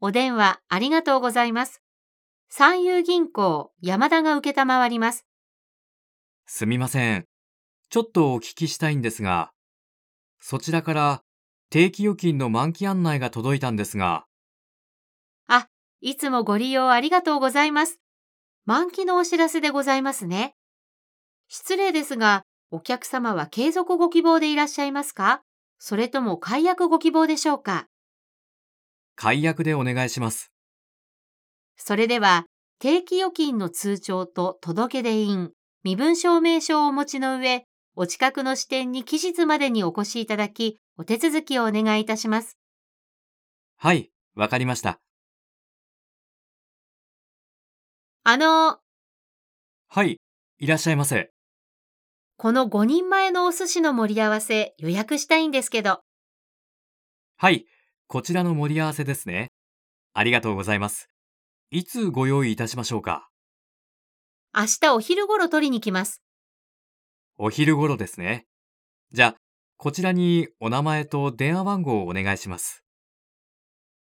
お電話ありがとうございます。三遊銀行山田が受けたまわります。すみません。ちょっとお聞きしたいんですが、そちらから定期預金の満期案内が届いたんですが、あ、いつもご利用ありがとうございます。満期のお知らせでございますね。失礼ですが、お客様は継続ご希望でいらっしゃいますか？それとも解約ご希望でしょうか？解約でお願いします。それでは、定期預金の通帳と届け出印、身分証明書をお持ちの上、お近くの支店に期日までにお越しいただき、お手続きをお願いいたします。はい、わかりました。あの、はい、いらっしゃいませ。この5人前のお寿司の盛り合わせ予約したいんですけど、はい、こちらの盛り合わせですね。ありがとうございます。いつご用意いたしましょうか？明日お昼頃取りに来ます。お昼頃ですね。じゃあ、こちらにお名前と電話番号をお願いします。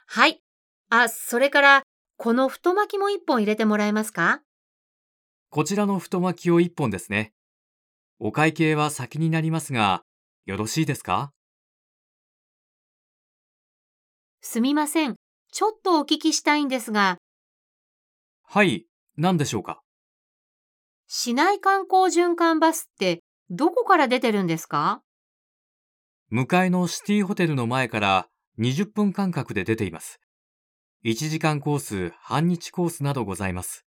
はい。あ、それから、この太巻きも1本入れてもらえますか？こちらの太巻きを1本ですね。お会計は先になりますが、よろしいですか？すみません。ちょっとお聞きしたいんですが、はい、何でしょうか？市内観光循環バスってどこから出てるんですか？向かいのシティホテルの前から20分間隔で出ています。1時間コース、半日コースなどございます。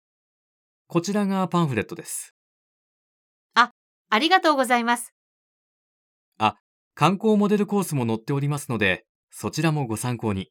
こちらがパンフレットです。ありがとうございます。観光モデルコースも載っておりますので、そちらもご参考に。